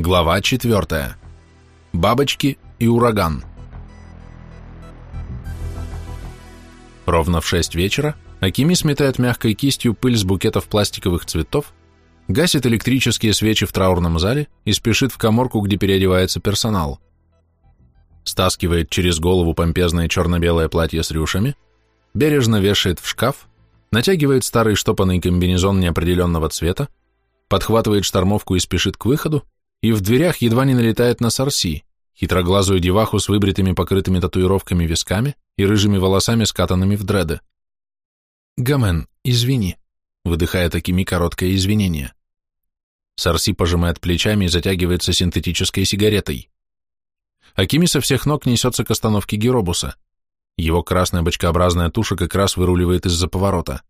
Глава 4. Бабочки и ураган. Ровно в 6 вечера Акими сметает мягкой кистью пыль с букетов пластиковых цветов, гасит электрические свечи в траурном зале и спешит в коморку, где переодевается персонал. Стаскивает через голову помпезное черно-белое платье с рюшами, бережно вешает в шкаф, натягивает старый штопанный комбинезон неопределенного цвета, подхватывает штормовку и спешит к выходу, и в дверях едва не налетает на Сарси, хитроглазую деваху с выбритыми покрытыми татуировками висками и рыжими волосами, скатанными в дреды. «Гамен, извини», — выдыхая такими короткое извинение. Сарси пожимает плечами и затягивается синтетической сигаретой. Акими со всех ног несется к остановке Геробуса. Его красная бочкообразная туша как раз выруливает из-за поворота.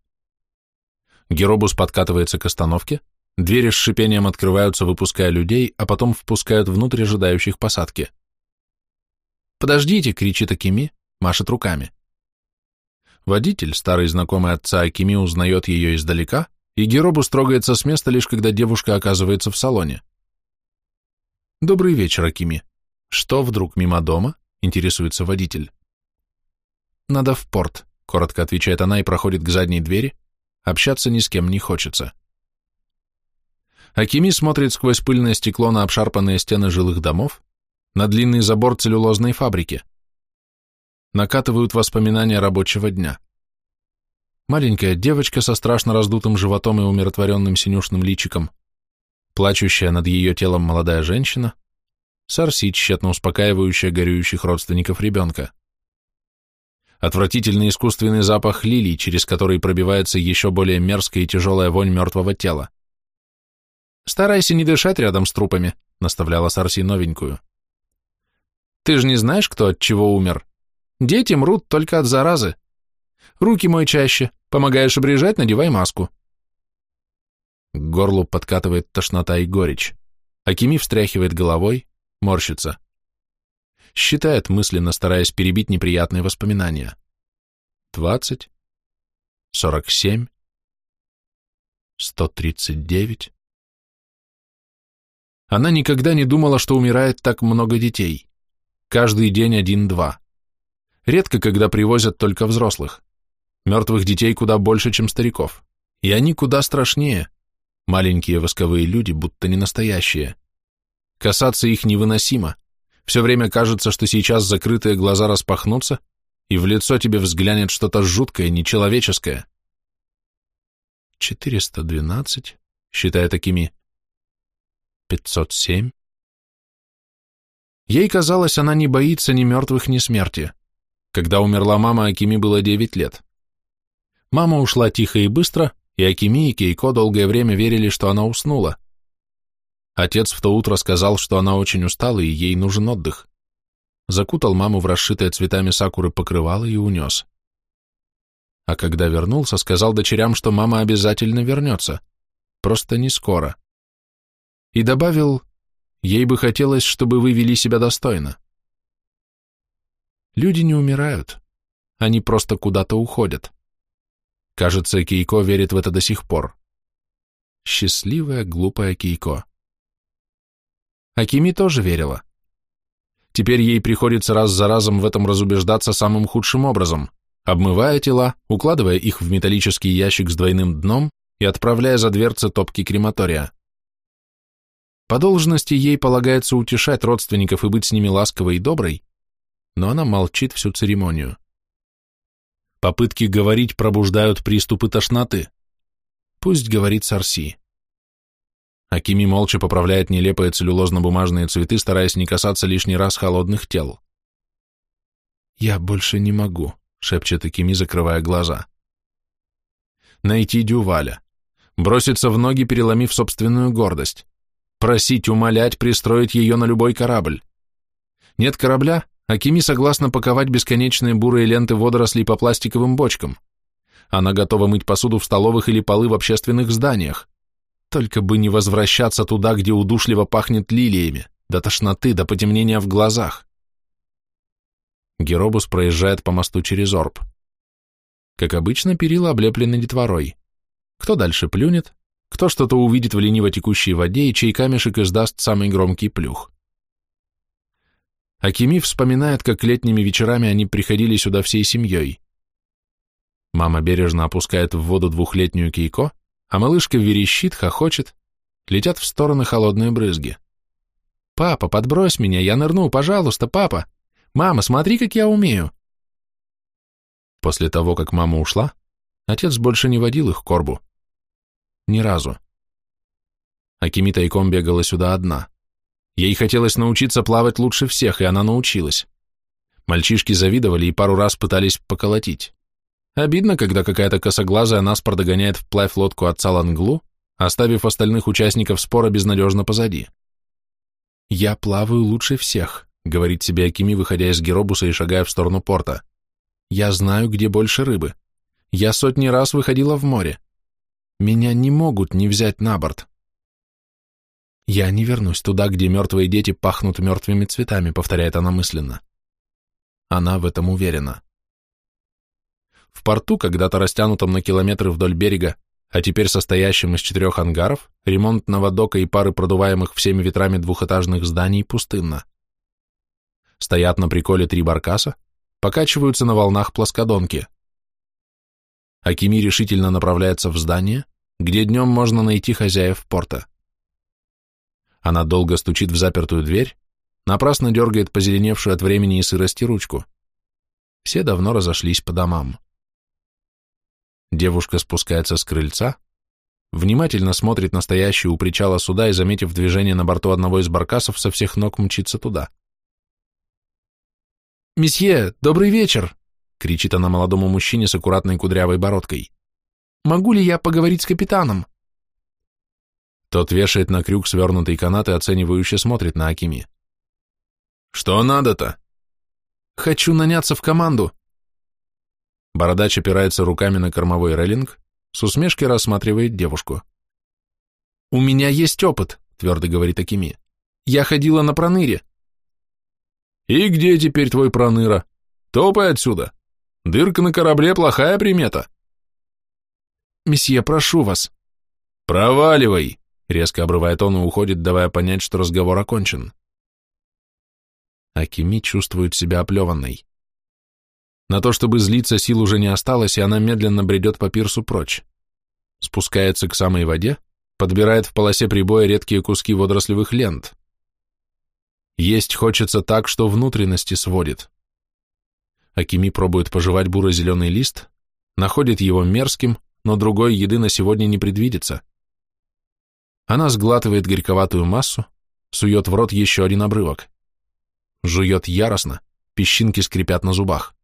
Геробус подкатывается к остановке, Двери с шипением открываются, выпуская людей, а потом впускают внутрь ожидающих посадки. «Подождите!» — кричит Акими, машет руками. Водитель, старый знакомый отца Акими, узнает ее издалека, и Геробус трогается с места, лишь когда девушка оказывается в салоне. «Добрый вечер, Акими. Что вдруг мимо дома?» — интересуется водитель. «Надо в порт», — коротко отвечает она и проходит к задней двери. Общаться ни с кем не хочется. Акими смотрит сквозь пыльное стекло на обшарпанные стены жилых домов, на длинный забор целлюлозной фабрики. Накатывают воспоминания рабочего дня. Маленькая девочка со страшно раздутым животом и умиротворенным синюшным личиком, плачущая над ее телом молодая женщина, Сарси, тщетно успокаивающая горюющих родственников ребенка. Отвратительный искусственный запах лилий, через который пробивается еще более мерзкая и тяжелая вонь мертвого тела. «Старайся не дышать рядом с трупами», — наставляла Сарси новенькую. «Ты же не знаешь, кто от чего умер? Дети мрут только от заразы. Руки мой чаще. Помогаешь обрежать, надевай маску». К горлу подкатывает тошнота и горечь. Акими встряхивает головой, морщится. Считает мысленно, стараясь перебить неприятные воспоминания. Двадцать, сорок семь, сто тридцать девять. Она никогда не думала, что умирает так много детей. Каждый день один-два. Редко, когда привозят только взрослых. Мертвых детей куда больше, чем стариков. И они куда страшнее. Маленькие восковые люди, будто не настоящие. Касаться их невыносимо. Все время кажется, что сейчас закрытые глаза распахнутся, и в лицо тебе взглянет что-то жуткое, нечеловеческое. 412, считая такими, 507. Ей казалось, она не боится ни мертвых, ни смерти. Когда умерла мама, Акими было 9 лет. Мама ушла тихо и быстро, и Акими и Кейко долгое время верили, что она уснула. Отец в то утро сказал, что она очень устала и ей нужен отдых. Закутал маму в расшитое цветами сакуры покрывало и унес. А когда вернулся, сказал дочерям, что мама обязательно вернется. Просто не скоро и добавил, ей бы хотелось, чтобы вы вели себя достойно. Люди не умирают, они просто куда-то уходят. Кажется, Кейко верит в это до сих пор. Счастливая, глупая Кейко. Акими тоже верила. Теперь ей приходится раз за разом в этом разубеждаться самым худшим образом, обмывая тела, укладывая их в металлический ящик с двойным дном и отправляя за дверцы топки крематория. По должности ей полагается утешать родственников и быть с ними ласковой и доброй, но она молчит всю церемонию. Попытки говорить пробуждают приступы тошноты. Пусть говорит Сарси. Акими молча поправляет нелепые целлюлозно-бумажные цветы, стараясь не касаться лишний раз холодных тел. «Я больше не могу», — шепчет Акими, закрывая глаза. Найти Дюваля. Броситься в ноги, переломив собственную гордость просить, умолять, пристроить ее на любой корабль. Нет корабля, Акими согласна паковать бесконечные бурые ленты водорослей по пластиковым бочкам. Она готова мыть посуду в столовых или полы в общественных зданиях. Только бы не возвращаться туда, где удушливо пахнет лилиями, до тошноты, до потемнения в глазах. Геробус проезжает по мосту через Орб. Как обычно, перила облеплены детворой. Кто дальше плюнет, кто что-то увидит в лениво текущей воде и чей камешек издаст самый громкий плюх. Акими вспоминает, как летними вечерами они приходили сюда всей семьей. Мама бережно опускает в воду двухлетнюю Кейко, а малышка верещит, хохочет, летят в стороны холодные брызги. «Папа, подбрось меня, я нырну, пожалуйста, папа! Мама, смотри, как я умею!» После того, как мама ушла, отец больше не водил их к корбу. Ни разу. Акими тайком бегала сюда одна. Ей хотелось научиться плавать лучше всех, и она научилась. Мальчишки завидовали и пару раз пытались поколотить. Обидно, когда какая-то косоглазая наспор догоняет вплавь лодку отца Ланглу, оставив остальных участников спора безнадежно позади. «Я плаваю лучше всех», — говорит себе Акими, выходя из геробуса и шагая в сторону порта. «Я знаю, где больше рыбы. Я сотни раз выходила в море. Меня не могут не взять на борт». «Я не вернусь туда, где мертвые дети пахнут мертвыми цветами», — повторяет она мысленно. Она в этом уверена. В порту, когда-то растянутом на километры вдоль берега, а теперь состоящем из четырех ангаров, ремонтного дока и пары продуваемых всеми ветрами двухэтажных зданий пустынно. Стоят на приколе три баркаса, покачиваются на волнах плоскодонки. Акими решительно направляется в здание, где днем можно найти хозяев порта. Она долго стучит в запертую дверь, напрасно дергает позеленевшую от времени и сырости ручку. Все давно разошлись по домам. Девушка спускается с крыльца, внимательно смотрит на стоящую у причала суда и, заметив движение на борту одного из баркасов, со всех ног мчится туда. «Месье, добрый вечер!» — кричит она молодому мужчине с аккуратной кудрявой бородкой. «Могу ли я поговорить с капитаном?» Тот вешает на крюк свернутый канат и оценивающе смотрит на Акими. «Что надо-то?» «Хочу наняться в команду. Бородач опирается руками на кормовой рейлинг, с усмешкой рассматривает девушку. «У меня есть опыт», — твердо говорит Акими. «Я ходила на проныре». «И где теперь твой проныра? Топай отсюда. Дырка на корабле — плохая примета». «Месье, прошу вас». «Проваливай», — резко обрывает он и уходит, давая понять, что разговор окончен. Акими чувствует себя оплеванной. На то, чтобы злиться, сил уже не осталось, и она медленно бредет по пирсу прочь. Спускается к самой воде, подбирает в полосе прибоя редкие куски водорослевых лент. Есть хочется так, что внутренности сводит. Акими пробует пожевать буро-зеленый лист, находит его мерзким, но другой еды на сегодня не предвидится. Она сглатывает горьковатую массу, сует в рот еще один обрывок. Жует яростно, песчинки скрипят на зубах.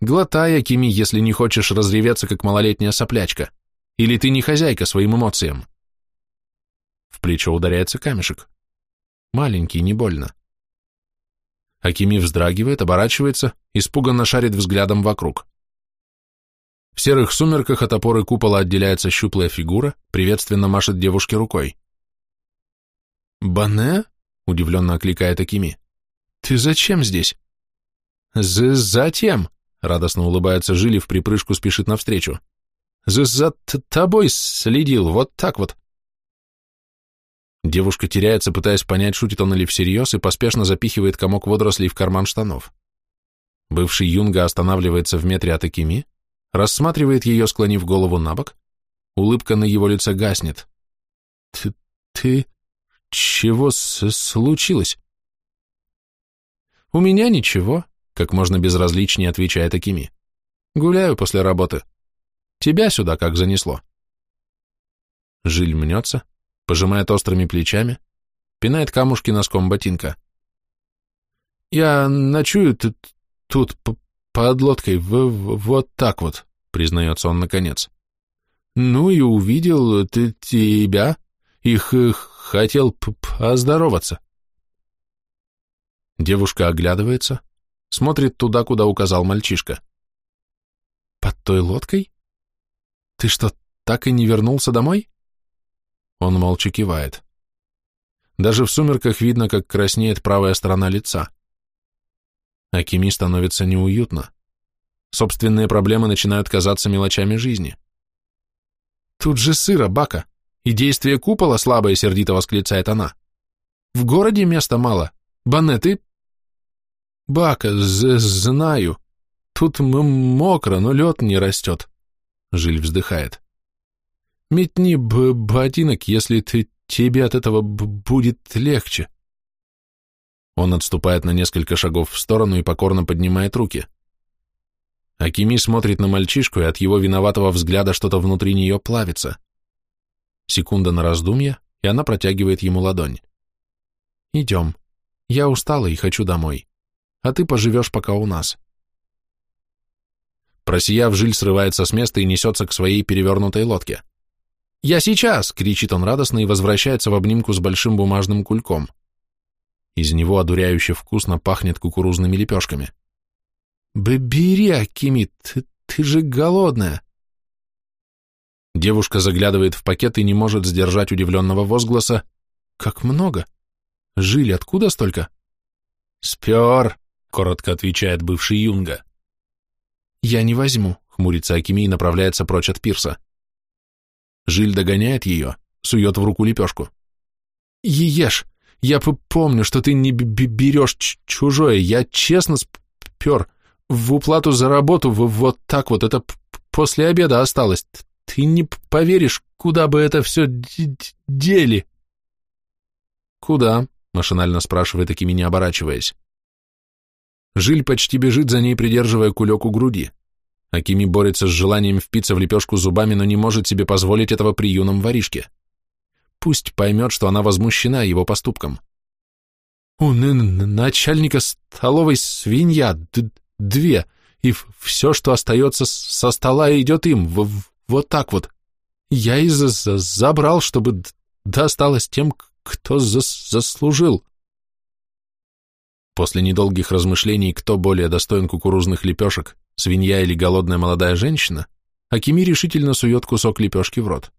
Глотай, Акими, если не хочешь разреветься, как малолетняя соплячка. Или ты не хозяйка своим эмоциям. В плечо ударяется камешек. Маленький, не больно. Акими вздрагивает, оборачивается, испуганно шарит взглядом вокруг. В серых сумерках от опоры купола отделяется щуплая фигура, приветственно машет девушке рукой. «Бане?» — удивленно окликает Акими. «Ты зачем здесь?» «З «Затем», Радостно улыбается Жили, в припрыжку спешит навстречу. «За, за тобой следил, вот так вот». Девушка теряется, пытаясь понять, шутит он или всерьез, и поспешно запихивает комок водорослей в карман штанов. Бывший юнга останавливается в метре от Акими, рассматривает ее, склонив голову на бок, улыбка на его лице гаснет. «Ты... ты... чего случилось?» «У меня ничего», как можно безразличнее отвечает Акими. Гуляю после работы. Тебя сюда как занесло. Жиль мнется, пожимает острыми плечами, пинает камушки носком ботинка. Я ночую тут, тут под лодкой, в, в, вот так вот, признается он наконец. Ну и увидел ты тебя, их, их хотел поздороваться. Девушка оглядывается, смотрит туда, куда указал мальчишка. «Под той лодкой? Ты что, так и не вернулся домой?» Он молча кивает. Даже в сумерках видно, как краснеет правая сторона лица. Акими становится неуютно. Собственные проблемы начинают казаться мелочами жизни. «Тут же сыро, Бака», И действие купола слабое, сердито восклицает она. В городе места мало. Банеты? Бака, знаю. Тут мокро, но лед не растет. Жиль вздыхает. Метни б ботинок, если ты, тебе от этого будет легче. Он отступает на несколько шагов в сторону и покорно поднимает руки. Акими смотрит на мальчишку, и от его виноватого взгляда что-то внутри нее плавится. Секунда на раздумье, и она протягивает ему ладонь. «Идем. Я устала и хочу домой. А ты поживешь пока у нас». Просияв, Жиль срывается с места и несется к своей перевернутой лодке. «Я сейчас!» — кричит он радостно и возвращается в обнимку с большим бумажным кульком. Из него одуряюще вкусно пахнет кукурузными лепешками. «Бери, Акими, ты, ты же голодная!» Девушка заглядывает в пакет и не может сдержать удивленного возгласа. «Как много! Жили откуда столько?» «Спер!» — коротко отвечает бывший юнга. «Я не возьму», — хмурится Акими и направляется прочь от пирса. Жиль догоняет ее, сует в руку лепешку. «Ешь! Я помню, что ты не берешь чужое, я честно спер. В уплату за работу вот так вот, это после обеда осталось. Ты не поверишь, куда бы это все дели». «Куда?» — машинально спрашивает Акими, не оборачиваясь. Жиль почти бежит за ней, придерживая кулек у груди. Акими борется с желанием впиться в лепешку зубами, но не может себе позволить этого при юном воришке. Пусть поймет, что она возмущена его поступком. У начальника столовой свинья, две, и все, что остается со стола, идет им, вот так вот. Я и за забрал, чтобы досталось тем, кто заслужил. После недолгих размышлений, кто более достоин кукурузных лепешек, свинья или голодная молодая женщина, Акими решительно сует кусок лепешки в рот.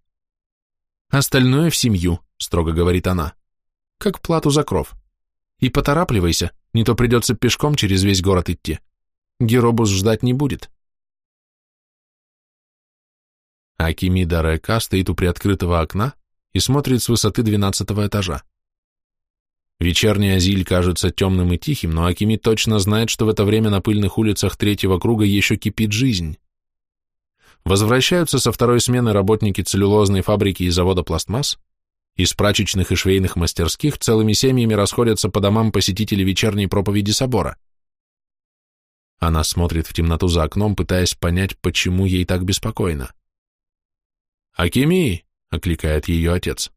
«Остальное в семью», — строго говорит она, — «как плату за кров. И поторапливайся, не то придется пешком через весь город идти. Геробус ждать не будет». Акими Дарека стоит у приоткрытого окна и смотрит с высоты двенадцатого этажа. Вечерний Азиль кажется темным и тихим, но Акими точно знает, что в это время на пыльных улицах третьего круга еще кипит жизнь. Возвращаются со второй смены работники целлюлозной фабрики и завода пластмасс, из прачечных и швейных мастерских целыми семьями расходятся по домам посетители вечерней проповеди собора. Она смотрит в темноту за окном, пытаясь понять, почему ей так беспокойно. «Акими!» — окликает ее отец.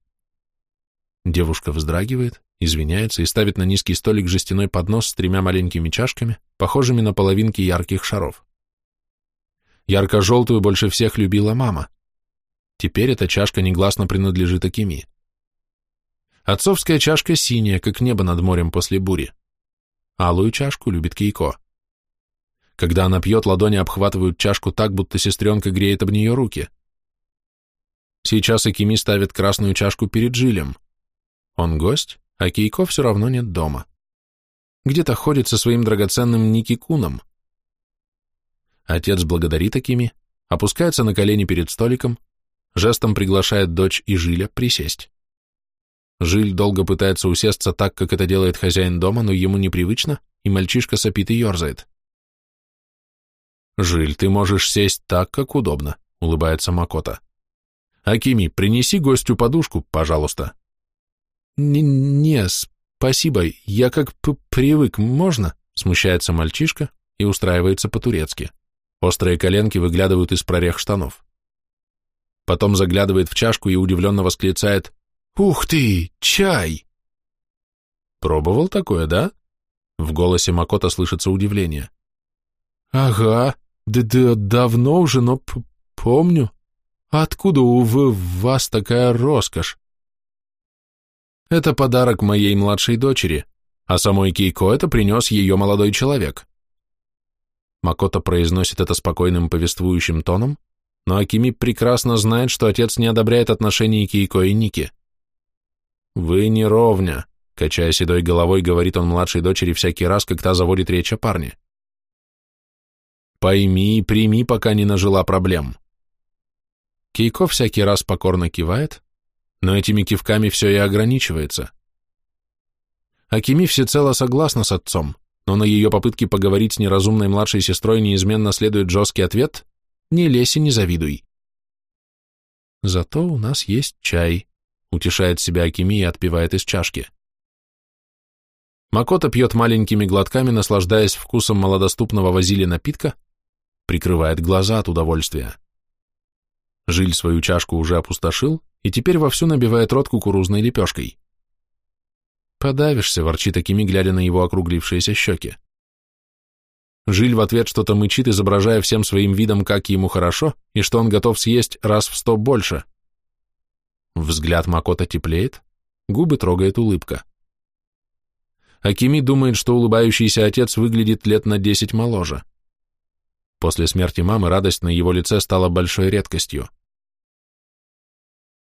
Девушка вздрагивает, извиняется и ставит на низкий столик жестяной поднос с тремя маленькими чашками, похожими на половинки ярких шаров. Ярко-желтую больше всех любила мама. Теперь эта чашка негласно принадлежит Акими. Отцовская чашка синяя, как небо над морем после бури. Алую чашку любит Кейко. Когда она пьет, ладони обхватывают чашку так, будто сестренка греет об нее руки. Сейчас Акими ставит красную чашку перед Жилем. Он гость, а Кейко все равно нет дома. Где-то ходит со своим драгоценным Никикуном. Отец благодарит Акими, опускается на колени перед столиком, жестом приглашает дочь и Жиля присесть. Жиль долго пытается усесться так, как это делает хозяин дома, но ему непривычно, и мальчишка сопит и ерзает. «Жиль, ты можешь сесть так, как удобно», — улыбается Макота. «Акими, принеси гостю подушку, пожалуйста». «Не, спасибо, я как привык, можно?» Смущается мальчишка и устраивается по-турецки. Острые коленки выглядывают из прорех штанов. Потом заглядывает в чашку и удивленно восклицает «Ух ты, чай!» «Пробовал такое, да?» В голосе Макота слышится удивление. «Ага, да, да давно уже, но помню. Откуда у вас такая роскошь?» Это подарок моей младшей дочери, а самой Кейко это принес ее молодой человек. Макото произносит это спокойным повествующим тоном, но Акими прекрасно знает, что отец не одобряет отношений Кейко и Ники. «Вы не ровня», — качая седой головой, говорит он младшей дочери всякий раз, как та заводит речь о парне. «Пойми и прими, пока не нажила проблем». Кейко всякий раз покорно кивает, но этими кивками все и ограничивается. Акими всецело согласна с отцом, но на ее попытки поговорить с неразумной младшей сестрой неизменно следует жесткий ответ «Не лезь и не завидуй». «Зато у нас есть чай», — утешает себя Акими и отпивает из чашки. Макота пьет маленькими глотками, наслаждаясь вкусом малодоступного вазили напитка, прикрывает глаза от удовольствия. Жиль свою чашку уже опустошил и теперь вовсю набивает рот кукурузной лепешкой. «Подавишься», — ворчит Акими, глядя на его округлившиеся щеки. Жиль в ответ что-то мычит, изображая всем своим видом, как ему хорошо, и что он готов съесть раз в сто больше. Взгляд Макота теплеет, губы трогает улыбка. Акими думает, что улыбающийся отец выглядит лет на десять моложе. После смерти мамы радость на его лице стала большой редкостью.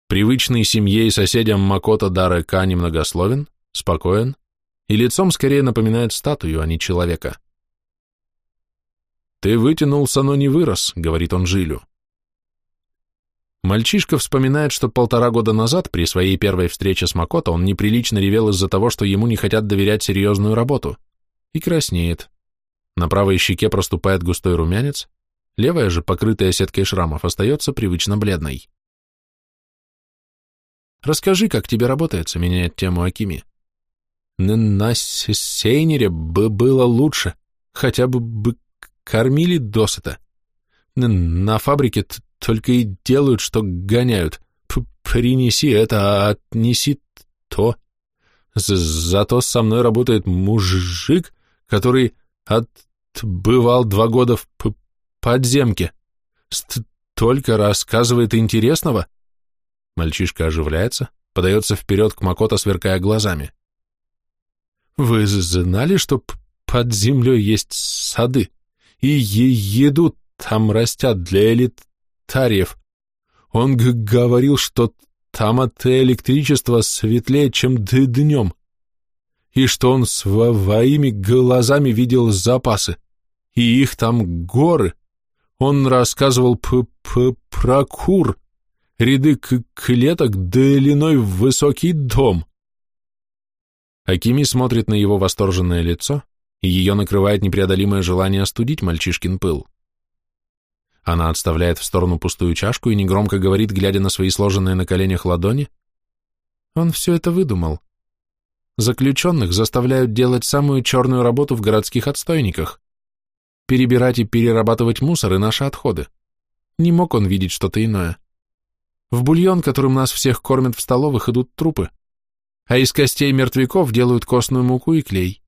Привычный семье и соседям Макото Дарека немногословен, спокоен и лицом скорее напоминает статую, а не человека. «Ты вытянулся, но не вырос», — говорит он Жилю. Мальчишка вспоминает, что полтора года назад при своей первой встрече с Макото он неприлично ревел из-за того, что ему не хотят доверять серьезную работу, и краснеет. На правой щеке проступает густой румянец, левая же, покрытая сеткой шрамов, остается привычно бледной. «Расскажи, как тебе работается», — меняет тему Акими. «На сейнере бы было лучше, хотя бы бы кормили досыта. На фабрике только и делают, что гоняют. П Принеси это, а отнеси то. З Зато со мной работает мужик, который отбывал два года в подземке. Столько рассказывает интересного. Мальчишка оживляется, подается вперед к Макото, сверкая глазами. Вы знали, что под землей есть сады, и еду там растят для элитариев? Он говорил, что там от электричества светлее, чем днем и что он своими глазами видел запасы, и их там горы. Он рассказывал п -п про кур, ряды клеток длиной в высокий дом. Акими смотрит на его восторженное лицо, и ее накрывает непреодолимое желание остудить мальчишкин пыл. Она отставляет в сторону пустую чашку и негромко говорит, глядя на свои сложенные на коленях ладони. Он все это выдумал. Заключенных заставляют делать самую черную работу в городских отстойниках. Перебирать и перерабатывать мусор и наши отходы. Не мог он видеть что-то иное. В бульон, которым нас всех кормят в столовых, идут трупы. А из костей мертвяков делают костную муку и клей.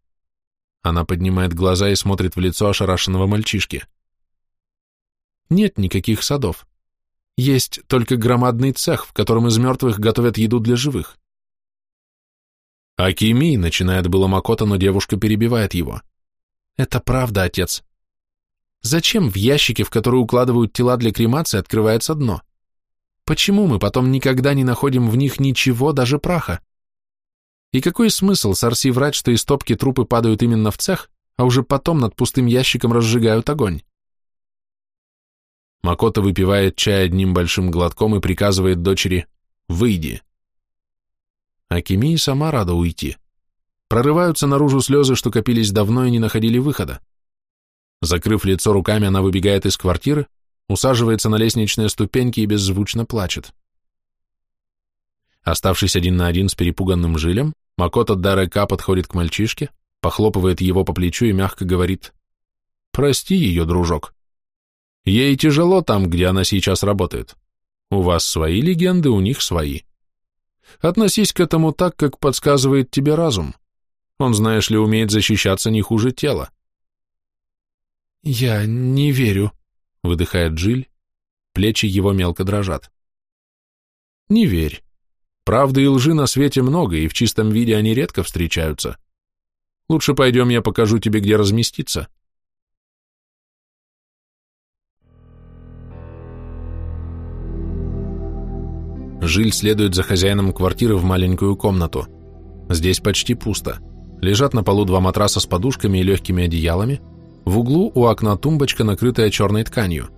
Она поднимает глаза и смотрит в лицо ошарашенного мальчишки. Нет никаких садов. Есть только громадный цех, в котором из мертвых готовят еду для живых. «Акими!» — начинает было Макота, но девушка перебивает его. «Это правда, отец. Зачем в ящике, в который укладывают тела для кремации, открывается дно? Почему мы потом никогда не находим в них ничего, даже праха? И какой смысл Сарси врать, что из топки трупы падают именно в цех, а уже потом над пустым ящиком разжигают огонь?» Макота выпивает чай одним большим глотком и приказывает дочери «Выйди». Акими сама рада уйти. Прорываются наружу слезы, что копились давно и не находили выхода. Закрыв лицо руками, она выбегает из квартиры, усаживается на лестничные ступеньки и беззвучно плачет. Оставшись один на один с перепуганным жилем, Макото Дарека подходит к мальчишке, похлопывает его по плечу и мягко говорит «Прости ее, дружок. Ей тяжело там, где она сейчас работает. У вас свои легенды, у них свои. Относись к этому так, как подсказывает тебе разум. Он, знаешь ли, умеет защищаться не хуже тела. «Я не верю», — выдыхает Джиль. Плечи его мелко дрожат. «Не верь. Правды и лжи на свете много, и в чистом виде они редко встречаются. Лучше пойдем, я покажу тебе, где разместиться». Жиль следует за хозяином квартиры в маленькую комнату. Здесь почти пусто. Лежат на полу два матраса с подушками и легкими одеялами. В углу у окна тумбочка, накрытая черной тканью.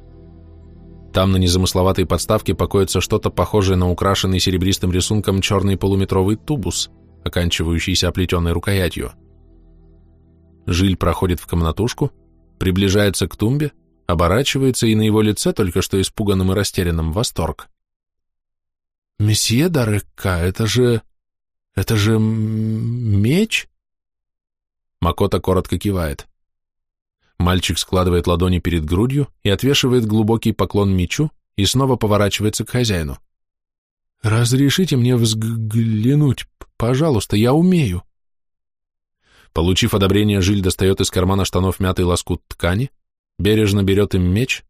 Там на незамысловатой подставке покоится что-то похожее на украшенный серебристым рисунком черный полуметровый тубус, оканчивающийся оплетенной рукоятью. Жиль проходит в комнатушку, приближается к тумбе, оборачивается, и на его лице, только что испуганным и растерянным, восторг. «Месье Дарека, это же... это же... меч?» Макота коротко кивает. Мальчик складывает ладони перед грудью и отвешивает глубокий поклон мечу и снова поворачивается к хозяину. «Разрешите мне взглянуть, пожалуйста, я умею». Получив одобрение, Жиль достает из кармана штанов мятый лоскут ткани, бережно берет им меч,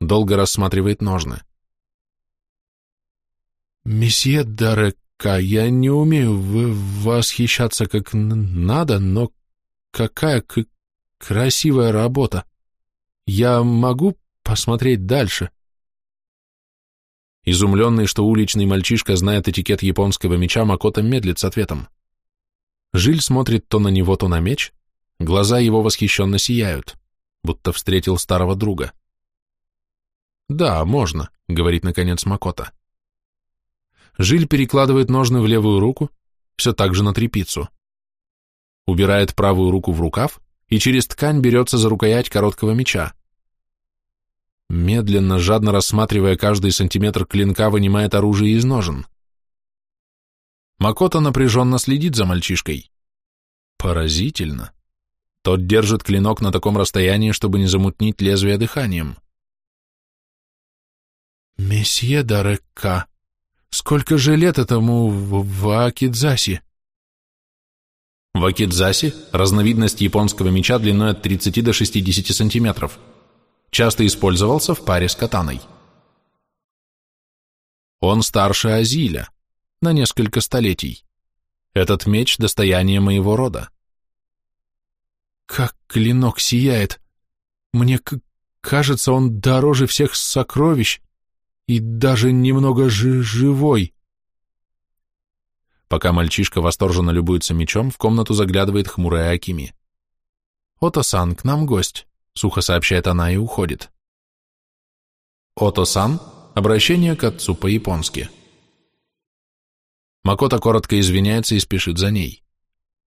долго рассматривает ножны. «Месье Дарека, я не умею восхищаться как надо, но какая Красивая работа. Я могу посмотреть дальше?» Изумленный, что уличный мальчишка знает этикет японского меча, Макото медлит с ответом. Жиль смотрит то на него, то на меч, глаза его восхищенно сияют, будто встретил старого друга. «Да, можно», — говорит наконец Макото. Жиль перекладывает ножны в левую руку, все так же на трепицу. Убирает правую руку в рукав и через ткань берется за рукоять короткого меча. Медленно, жадно рассматривая каждый сантиметр клинка, вынимает оружие из ножен. Макото напряженно следит за мальчишкой. Поразительно. Тот держит клинок на таком расстоянии, чтобы не замутнить лезвие дыханием. «Месье Дарекка, сколько же лет этому в, в Акидзаси?» Вакидзаси – разновидность японского меча длиной от 30 до 60 сантиметров. Часто использовался в паре с катаной. Он старше Азиля, на несколько столетий. Этот меч – достояние моего рода. Как клинок сияет! Мне кажется, он дороже всех сокровищ и даже немного живой. Пока мальчишка восторженно любуется мечом, в комнату заглядывает хмурая Акими. «Ото-сан, к нам гость», — сухо сообщает она и уходит. «Ото-сан» — обращение к отцу по-японски. Макото коротко извиняется и спешит за ней.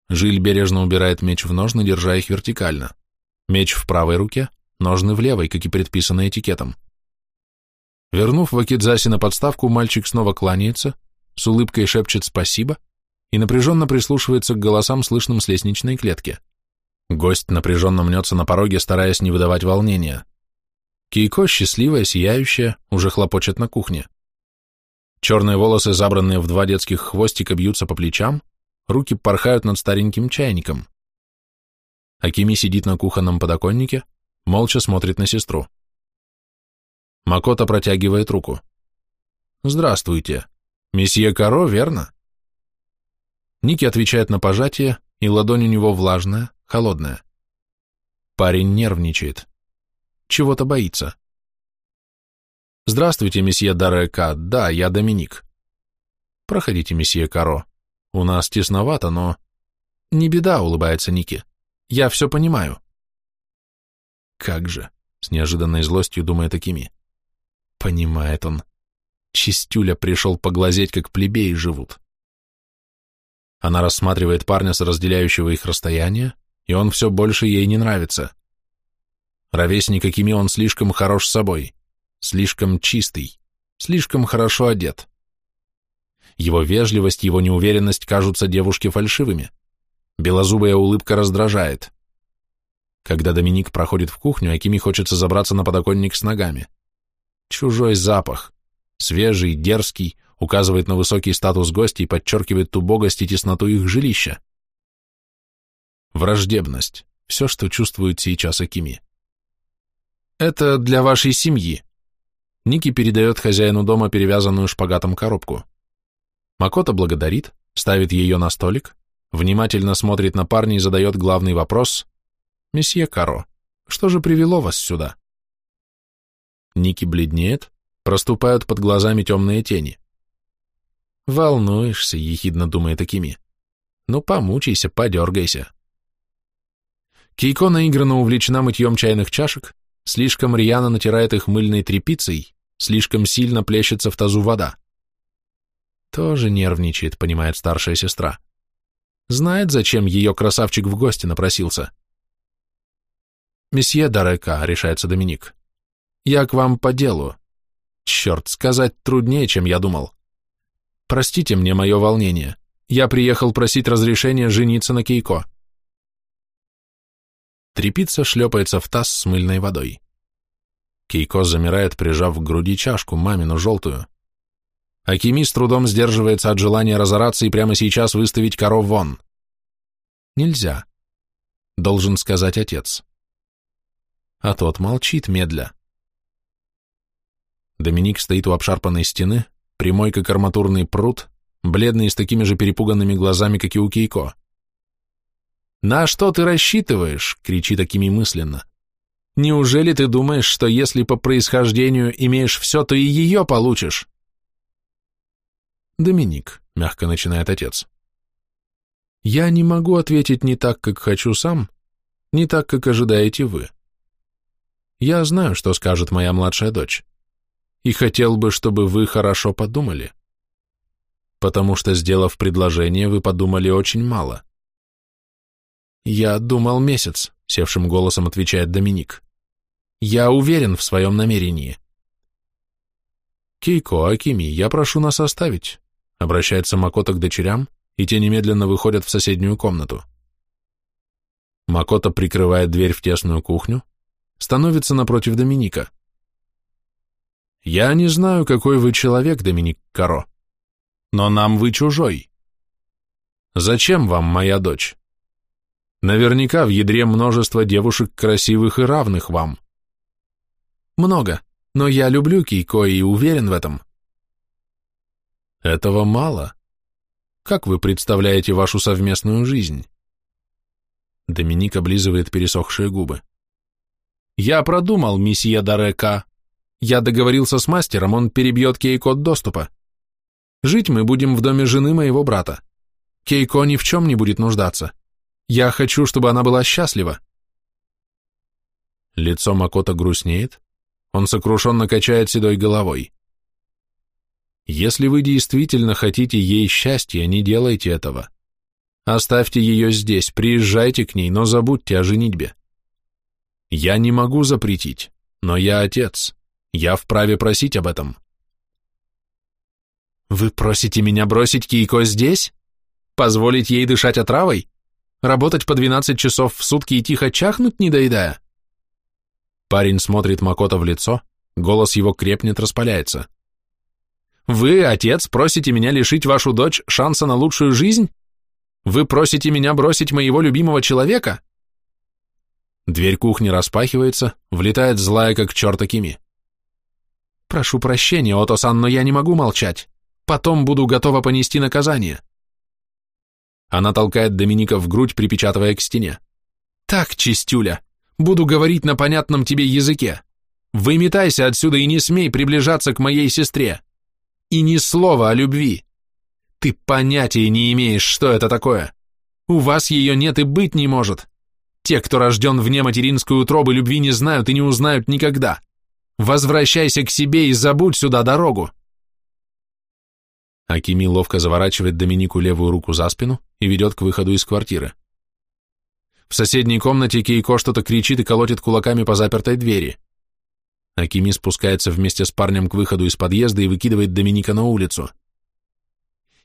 Жиль бережно убирает меч в ножны, держа их вертикально. Меч в правой руке, ножны в левой, как и предписано этикетом. Вернув Вакидзаси на подставку, мальчик снова кланяется, с улыбкой шепчет «спасибо» и напряженно прислушивается к голосам, слышным с лестничной клетки. Гость напряженно мнется на пороге, стараясь не выдавать волнения. Кейко, счастливая, сияющая, уже хлопочет на кухне. Черные волосы, забранные в два детских хвостика, бьются по плечам, руки порхают над стареньким чайником. Акими сидит на кухонном подоконнике, молча смотрит на сестру. Макото протягивает руку. «Здравствуйте», «Месье Каро, верно?» Ники отвечает на пожатие, и ладонь у него влажная, холодная. Парень нервничает. Чего-то боится. «Здравствуйте, месье Дарека. Да, я Доминик». «Проходите, месье Каро. У нас тесновато, но...» «Не беда», — улыбается Ники. «Я все понимаю». «Как же», — с неожиданной злостью думает Акими. «Понимает он. Чистюля пришел поглазеть, как плебеи живут. Она рассматривает парня с разделяющего их расстояния, и он все больше ей не нравится. Ровесник какими он слишком хорош собой, слишком чистый, слишком хорошо одет. Его вежливость, его неуверенность кажутся девушке фальшивыми. Белозубая улыбка раздражает. Когда Доминик проходит в кухню, Акими хочется забраться на подоконник с ногами. Чужой запах свежий, дерзкий, указывает на высокий статус гостей подчеркивает убогость и тесноту их жилища. Враждебность – все, что чувствует сейчас Акими. «Это для вашей семьи». Ники передает хозяину дома перевязанную шпагатом коробку. Макото благодарит, ставит ее на столик, внимательно смотрит на парня и задает главный вопрос. «Месье Каро, что же привело вас сюда?» Ники бледнеет, Проступают под глазами темные тени. «Волнуешься», — ехидно думает Акими. «Ну, помучайся, подергайся». Кейко наигранно увлечена мытьем чайных чашек, слишком рьяно натирает их мыльной тряпицей слишком сильно плещется в тазу вода. Тоже нервничает, понимает старшая сестра. Знает, зачем ее красавчик в гости напросился. «Месье Дарека», — решается Доминик, — «я к вам по делу. Черт, сказать труднее, чем я думал. Простите мне мое волнение. Я приехал просить разрешения жениться на Кейко». Трепица шлепается в таз с мыльной водой. Кейко замирает, прижав к груди чашку, мамину желтую. Акими с трудом сдерживается от желания разораться и прямо сейчас выставить коров вон. Нельзя. Должен сказать отец. А тот молчит медля. Доминик стоит у обшарпанной стены, прямой как арматурный пруд, бледный с такими же перепуганными глазами, как и у Кейко. «На что ты рассчитываешь?» — кричит Акими мысленно. «Неужели ты думаешь, что если по происхождению имеешь все, то и ее получишь?» «Доминик», — мягко начинает отец, — «я не могу ответить не так, как хочу сам, не так, как ожидаете вы. Я знаю, что скажет моя младшая дочь, и хотел бы, чтобы вы хорошо подумали, потому что, сделав предложение, вы подумали очень мало». «Я думал месяц», — севшим голосом отвечает Доминик. «Я уверен в своем намерении». «Кейко, Акими, я прошу нас оставить. Обращается Макото к дочерям, и те немедленно выходят в соседнюю комнату. Макото прикрывает дверь в тесную кухню, становится напротив Доминика. «Я не знаю, какой вы человек, Доминик Каро, но нам вы чужой. Зачем вам моя дочь? Наверняка в ядре множество девушек красивых и равных вам. Много, но я люблю Кейко и уверен в этом. Этого мало. Как вы представляете вашу совместную жизнь? Доминик облизывает пересохшие губы. Я продумал, месье Дарека. Я договорился с мастером, он перебьет кей-код доступа. Жить мы будем в доме жены моего брата. Кейко ни в чем не будет нуждаться. Я хочу, чтобы она была счастлива. Лицо Макота грустнеет, он сокрушенно качает седой головой. Если вы действительно хотите ей счастья, не делайте этого. Оставьте ее здесь, приезжайте к ней, но забудьте о женитьбе. Я не могу запретить, но я отец. Я вправе просить об этом. Вы просите меня бросить Кейко здесь? Позволить ей дышать отравой? Работать по 12 часов в сутки и тихо чахнуть, не доедая? Парень смотрит Макото в лицо, голос его крепнет, распаляется. Вы, отец, просите меня лишить вашу дочь шанса на лучшую жизнь? Вы просите меня бросить моего любимого человека? Дверь кухни распахивается, влетает злая, как черта Кими. Прошу прощения, Ото-сан, но я не могу молчать. Потом буду готова понести наказание. Она толкает Доминика в грудь, припечатывая к стене. Так, чистюля, буду говорить на понятном тебе языке. Выметайся отсюда и не смей приближаться к моей сестре и ни слова о любви. Ты понятия не имеешь, что это такое. У вас ее нет и быть не может. Те, кто рожден вне материнской утробы, любви не знают и не узнают никогда. Возвращайся к себе и забудь сюда дорогу. Акими ловко заворачивает Доминику левую руку за спину и ведет к выходу из квартиры. В соседней комнате Кейко что-то кричит и колотит кулаками по запертой двери. Акими спускается вместе с парнем к выходу из подъезда и выкидывает Доминика на улицу.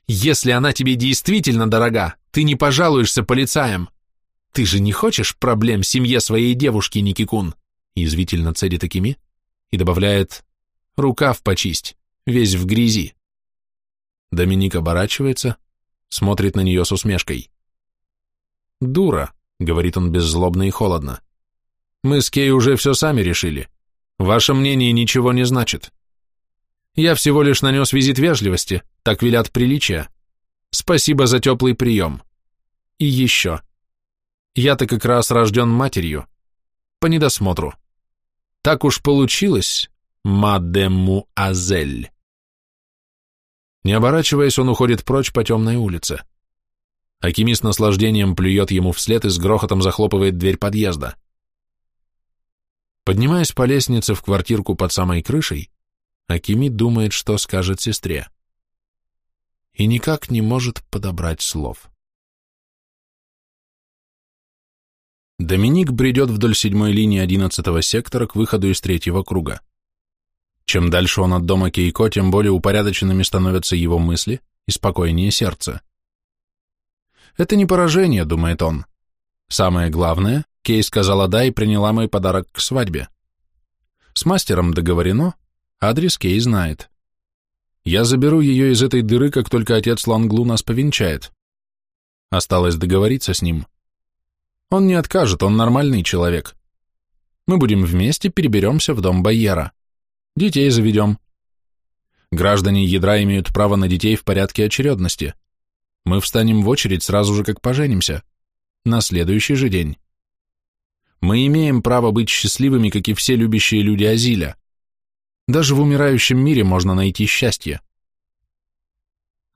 «Если она тебе действительно дорога, ты не пожалуешься полицаям. Ты же не хочешь проблем семье своей девушки, Никикун?» Язвительно цедит Акими и добавляет «Рукав почисть, весь в грязи». Доминик оборачивается, смотрит на нее с усмешкой. «Дура», — говорит он беззлобно и холодно. «Мы с Кей уже все сами решили. Ваше мнение ничего не значит. Я всего лишь нанес визит вежливости, так велят приличия. Спасибо за теплый прием. И еще. Я-то как раз рожден матерью. По недосмотру. Так уж получилось, мадемуазель. Не оборачиваясь, он уходит прочь по темной улице. Акими с наслаждением плюет ему вслед и с грохотом захлопывает дверь подъезда. Поднимаясь по лестнице в квартирку под самой крышей, Акими думает, что скажет сестре. И никак не может подобрать слов. Доминик бредет вдоль седьмой линии одиннадцатого сектора к выходу из третьего круга. Чем дальше он от дома Кейко, тем более упорядоченными становятся его мысли и спокойнее сердце. Это не поражение, думает он. Самое главное, Кей сказала «да» и приняла мой подарок к свадьбе. С мастером договорено, адрес Кей знает. Я заберу ее из этой дыры, как только отец Ланглу нас повенчает. Осталось договориться с ним. Он не откажет, он нормальный человек. Мы будем вместе, переберемся в дом Байера. Детей заведем. Граждане ядра имеют право на детей в порядке очередности. Мы встанем в очередь сразу же, как поженимся. На следующий же день. Мы имеем право быть счастливыми, как и все любящие люди Азиля. Даже в умирающем мире можно найти счастье.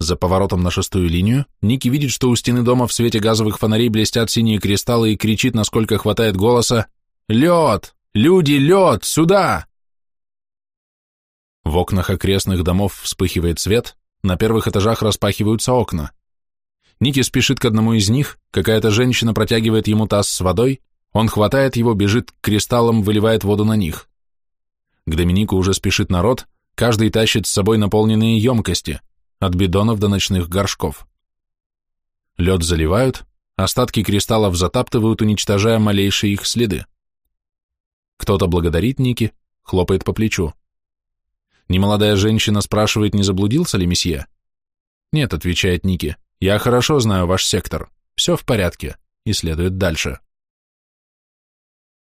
За поворотом на шестую линию Ники видит, что у стены дома в свете газовых фонарей блестят синие кристаллы и кричит, насколько хватает голоса «Лед! Люди, лед! Сюда!» В окнах окрестных домов вспыхивает свет, на первых этажах распахиваются окна. Ники спешит к одному из них, какая-то женщина протягивает ему таз с водой, он хватает его, бежит к кристаллам, выливает воду на них. К Доминику уже спешит народ, каждый тащит с собой наполненные емкости от бидонов до ночных горшков. Лед заливают, остатки кристаллов затаптывают, уничтожая малейшие их следы. Кто-то благодарит Ники, хлопает по плечу. Немолодая женщина спрашивает, не заблудился ли месье? Нет, отвечает Ники, я хорошо знаю ваш сектор, все в порядке, и следует дальше.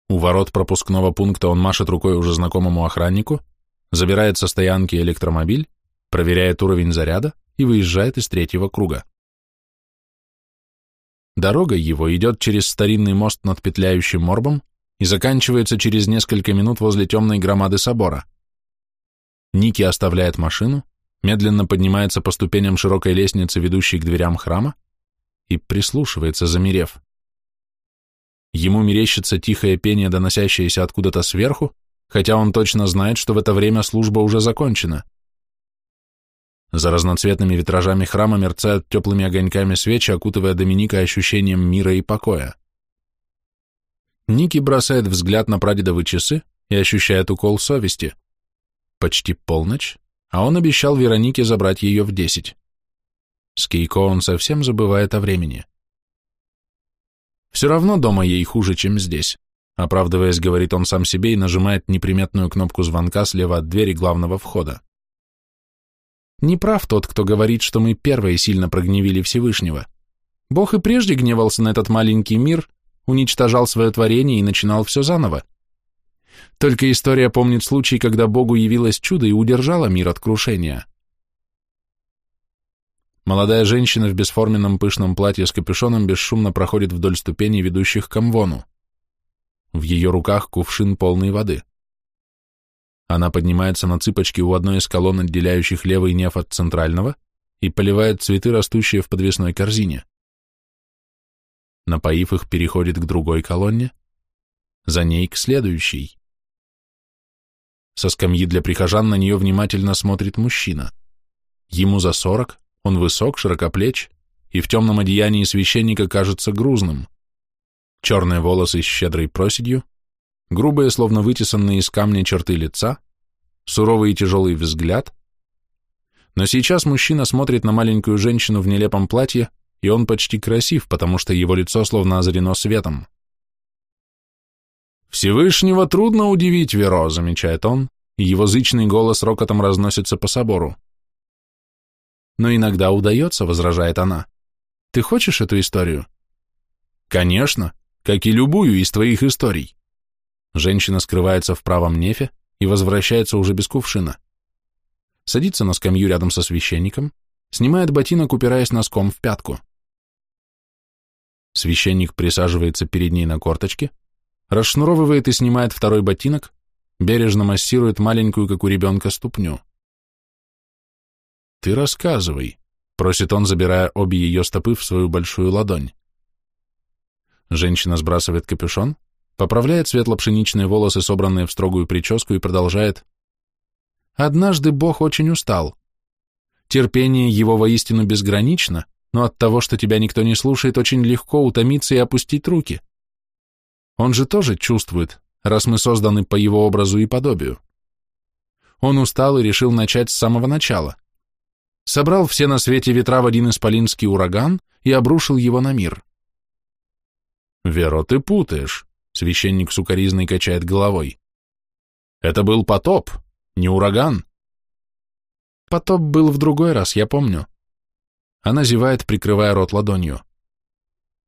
У ворот пропускного пункта он машет рукой уже знакомому охраннику, забирает со стоянки электромобиль проверяет уровень заряда и выезжает из третьего круга. Дорога его идет через старинный мост над петляющим морбом и заканчивается через несколько минут возле темной громады собора. Ники оставляет машину, медленно поднимается по ступеням широкой лестницы, ведущей к дверям храма, и прислушивается, замерев. Ему мерещится тихое пение, доносящееся откуда-то сверху, хотя он точно знает, что в это время служба уже закончена. За разноцветными витражами храма мерцают теплыми огоньками свечи, окутывая Доминика ощущением мира и покоя. Ники бросает взгляд на прадедовы часы и ощущает укол совести. Почти полночь, а он обещал Веронике забрать ее в десять. С Кейко он совсем забывает о времени. Все равно дома ей хуже, чем здесь. Оправдываясь, говорит он сам себе и нажимает неприметную кнопку звонка слева от двери главного входа. Не прав тот, кто говорит, что мы первые сильно прогневили Всевышнего. Бог и прежде гневался на этот маленький мир, уничтожал свое творение и начинал все заново. Только история помнит случай, когда Богу явилось чудо и удержало мир от крушения. Молодая женщина в бесформенном пышном платье с капюшоном бесшумно проходит вдоль ступеней, ведущих к Амвону. В ее руках кувшин полной воды. Она поднимается на цыпочки у одной из колонн, отделяющих левый неф от центрального, и поливает цветы, растущие в подвесной корзине. Напоив их, переходит к другой колонне, за ней к следующей. Со скамьи для прихожан на нее внимательно смотрит мужчина. Ему за сорок, он высок, широкоплеч, и в темном одеянии священника кажется грузным. Черные волосы с щедрой проседью, грубые, словно вытесанные из камня черты лица, суровый и тяжелый взгляд. Но сейчас мужчина смотрит на маленькую женщину в нелепом платье, и он почти красив, потому что его лицо словно озарено светом. «Всевышнего трудно удивить, Веро», — замечает он, и его зычный голос рокотом разносится по собору. «Но иногда удается», — возражает она. «Ты хочешь эту историю?» «Конечно, как и любую из твоих историй». Женщина скрывается в правом нефе и возвращается уже без кувшина. Садится на скамью рядом со священником, снимает ботинок, упираясь носком в пятку. Священник присаживается перед ней на корточке, расшнуровывает и снимает второй ботинок, бережно массирует маленькую, как у ребенка, ступню. «Ты рассказывай», — просит он, забирая обе ее стопы в свою большую ладонь. Женщина сбрасывает капюшон, поправляет светло-пшеничные волосы, собранные в строгую прическу, и продолжает. Однажды Бог очень устал. Терпение его воистину безгранично, но от того, что тебя никто не слушает, очень легко утомиться и опустить руки. Он же тоже чувствует, раз мы созданы по его образу и подобию. Он устал и решил начать с самого начала. Собрал все на свете ветра в один исполинский ураган и обрушил его на мир. «Веро, ты путаешь», — священник сукоризной качает головой. «Это был потоп, не ураган». Потоп был в другой раз, я помню. Она зевает, прикрывая рот ладонью.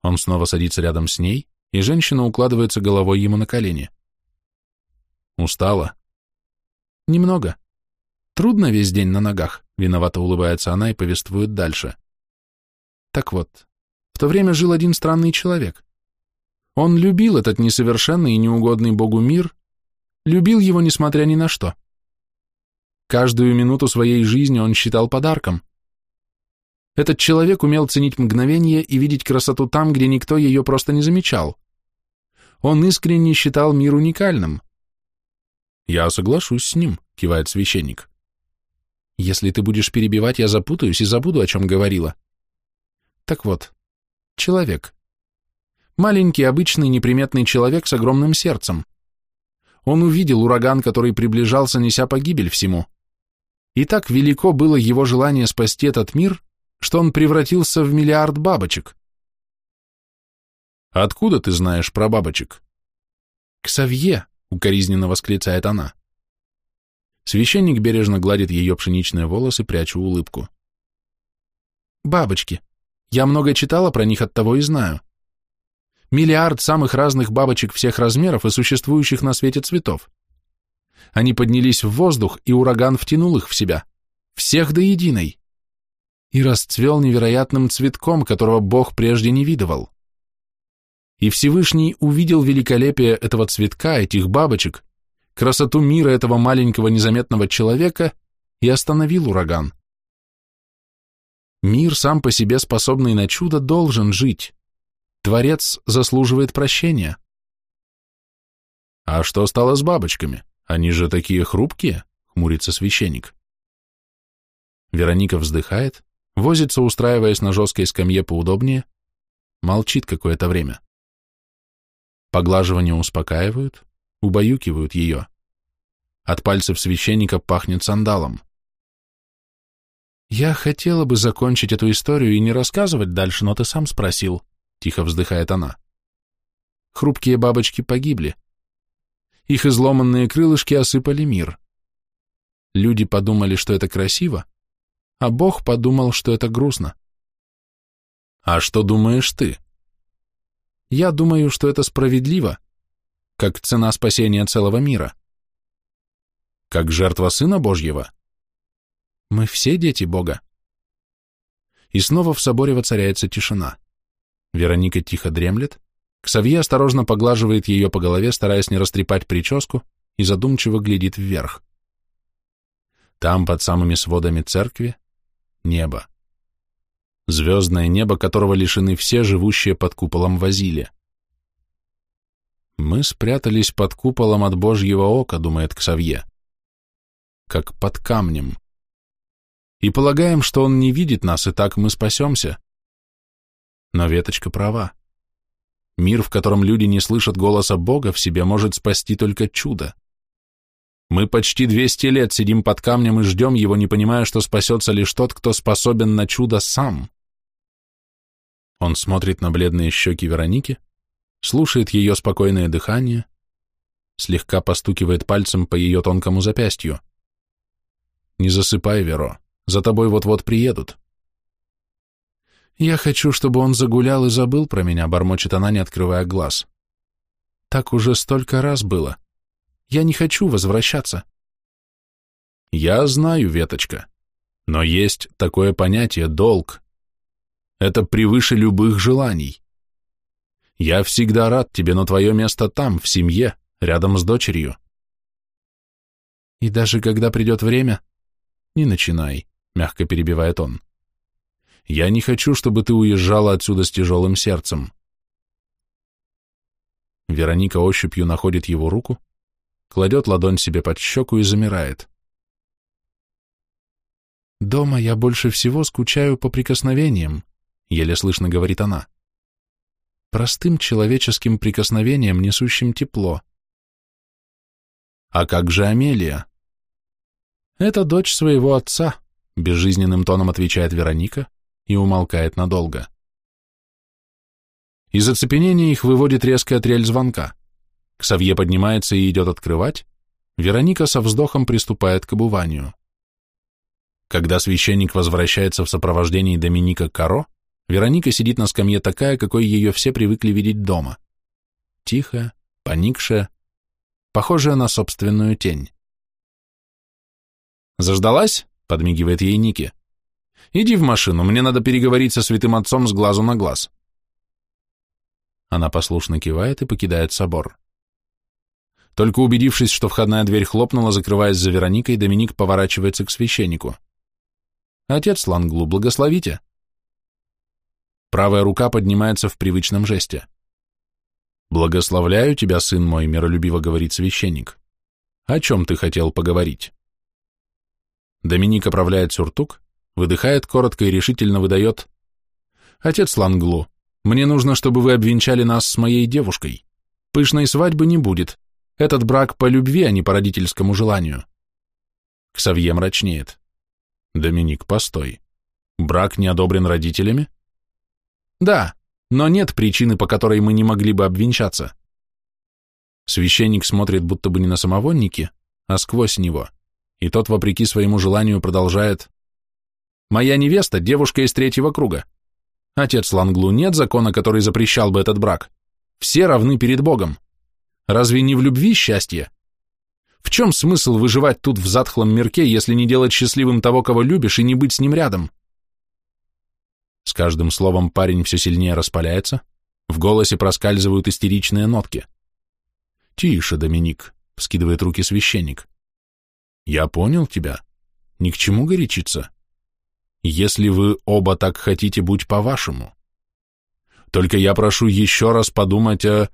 Он снова садится рядом с ней, и женщина укладывается головой ему на колени. Устала? Немного. Трудно весь день на ногах, виновато улыбается она и повествует дальше. Так вот, в то время жил один странный человек. Он любил этот несовершенный и неугодный Богу мир, любил его несмотря ни на что. Каждую минуту своей жизни он считал подарком. Этот человек умел ценить мгновение и видеть красоту там, где никто ее просто не замечал. Он искренне считал мир уникальным. «Я соглашусь с ним», — кивает священник. «Если ты будешь перебивать, я запутаюсь и забуду, о чем говорила». Так вот, человек. Маленький, обычный, неприметный человек с огромным сердцем. Он увидел ураган, который приближался, неся погибель всему. И так велико было его желание спасти этот мир, что он превратился в миллиард бабочек. «Откуда ты знаешь про бабочек?» «Ксавье», — укоризненно восклицает она. Священник бережно гладит ее пшеничные волосы, пряча улыбку. «Бабочки. Я много читала про них, оттого и знаю. Миллиард самых разных бабочек всех размеров и существующих на свете цветов. Они поднялись в воздух, и ураган втянул их в себя. Всех до единой. И расцвел невероятным цветком, которого Бог прежде не видывал. И Всевышний увидел великолепие этого цветка, этих бабочек, красоту мира этого маленького незаметного человека и остановил ураган. Мир, сам по себе способный на чудо, должен жить. Творец заслуживает прощения. А что стало с бабочками? Они же такие хрупкие, хмурится священник. Вероника вздыхает, возится, устраиваясь на жесткой скамье поудобнее, молчит какое-то время. Поглаживания успокаивают, убаюкивают ее. От пальцев священника пахнет сандалом. «Я хотела бы закончить эту историю и не рассказывать дальше, но ты сам спросил», — тихо вздыхает она. Хрупкие бабочки погибли. Их изломанные крылышки осыпали мир. Люди подумали, что это красиво, а Бог подумал, что это грустно. А что думаешь ты? Я думаю, что это справедливо, как цена спасения целого мира. Как жертва Сына Божьего? Мы все дети Бога. И снова в соборе воцаряется тишина. Вероника тихо дремлет, Ксавье осторожно поглаживает ее по голове, стараясь не растрепать прическу, и задумчиво глядит вверх. Там, под самыми сводами церкви, небо. Звездное небо, которого лишены все, живущие под куполом Вазилия. «Мы спрятались под куполом от Божьего ока», — думает Ксавье. «Как под камнем. И полагаем, что он не видит нас, и так мы спасемся». Но веточка права. Мир, в котором люди не слышат голоса Бога, в себе может спасти только чудо. Мы почти 200 лет сидим под камнем и ждем его, не понимая, что спасется лишь тот, кто способен на чудо сам. Он смотрит на бледные щеки Вероники, слушает ее спокойное дыхание, слегка постукивает пальцем по ее тонкому запястью. «Не засыпай, Веро, за тобой вот-вот приедут». «Я хочу, чтобы он загулял и забыл про меня», — бормочет она, не открывая глаз. «Так уже столько раз было. Я не хочу возвращаться». «Я знаю, Веточка, но есть такое понятие долг. Это превыше любых желаний. Я всегда рад тебе, но твое место там, в семье, рядом с дочерью». «И даже когда придет время...» «Не начинай», — мягко перебивает он. Я не хочу, чтобы ты уезжала отсюда с тяжелым сердцем. Вероника ощупью находит его руку, кладет ладонь себе под щеку и замирает. «Дома я больше всего скучаю по прикосновениям», — еле слышно говорит она. «Простым человеческим прикосновением, несущим тепло». «А как же Амелия?» «Это дочь своего отца», — безжизненным тоном отвечает Вероника и умолкает надолго. Из оцепенения их выводит резкая трель звонка. Ксавье поднимается и идет открывать, Вероника со вздохом приступает к обуванию. Когда священник возвращается в сопровождении Доминика Каро, Вероника сидит на скамье такая, какой ее все привыкли видеть дома. Тихая, поникшая, похожая на собственную тень. «Заждалась?» — подмигивает ей Ники. «Иди в машину, мне надо переговорить со святым отцом с глазу на глаз». Она послушно кивает и покидает собор. Только убедившись, что входная дверь хлопнула, закрываясь за Вероникой, Доминик поворачивается к священнику. «Отец Ланглу, благословите!» Правая рука поднимается в привычном жесте. «Благословляю тебя, сын мой», — миролюбиво говорит священник. «О чем ты хотел поговорить?» Доминик оправляет сюртук, выдыхает коротко и решительно выдает. «Отец Ланглу, мне нужно, чтобы вы обвенчали нас с моей девушкой. Пышной свадьбы не будет. Этот брак по любви, а не по родительскому желанию». Ксавье мрачнеет. Доминик, постой. Брак не одобрен родителями? Да, но нет причины, по которой мы не могли бы обвенчаться. Священник смотрит будто бы не на самого Ники, а сквозь него, и тот, вопреки своему желанию, продолжает. «Моя невеста — девушка из третьего круга. Отец Ланглу, нет закона, который запрещал бы этот брак. Все равны перед Богом. Разве не в любви счастье? В чем смысл выживать тут в затхлом мирке, если не делать счастливым того, кого любишь, и не быть с ним рядом? С каждым словом парень все сильнее распаляется, в голосе проскальзывают истеричные нотки. «Тише, Доминик», — вскидывает руки священник. «Я понял тебя. Ни к чему горячиться. Если вы оба так хотите, будь по-вашему. Только я прошу еще раз подумать о...»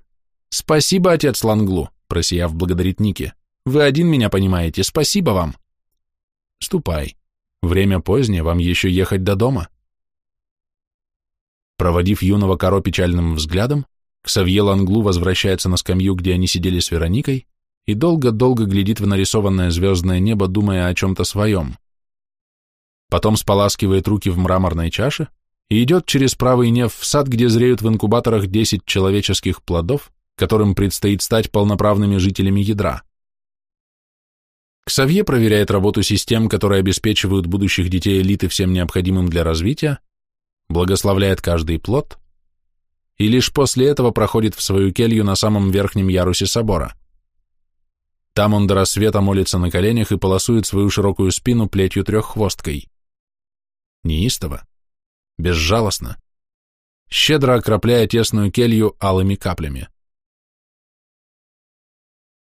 «Спасибо, отец Ланглу», — просияв, благодарит Ники. Вы один меня понимаете, спасибо вам. Ступай. Время позднее, вам еще ехать до дома. Проводив юного коро печальным взглядом, Ксавье Ланглу возвращается на скамью, где они сидели с Вероникой, и долго-долго глядит в нарисованное звездное небо, думая о чем-то своем. Потом споласкивает руки в мраморной чаше и идет через правый неф в сад, где зреют в инкубаторах 10 человеческих плодов, которым предстоит стать полноправными жителями ядра. Ксавье проверяет работу систем, которые обеспечивают будущих детей элиты всем необходимым для развития, благословляет каждый плод и лишь после этого проходит в свою келью на самом верхнем ярусе собора. Там он до рассвета молится на коленях и полосует свою широкую спину плетью треххвосткой. Неистово, безжалостно, щедро окропляя тесную келью алыми каплями.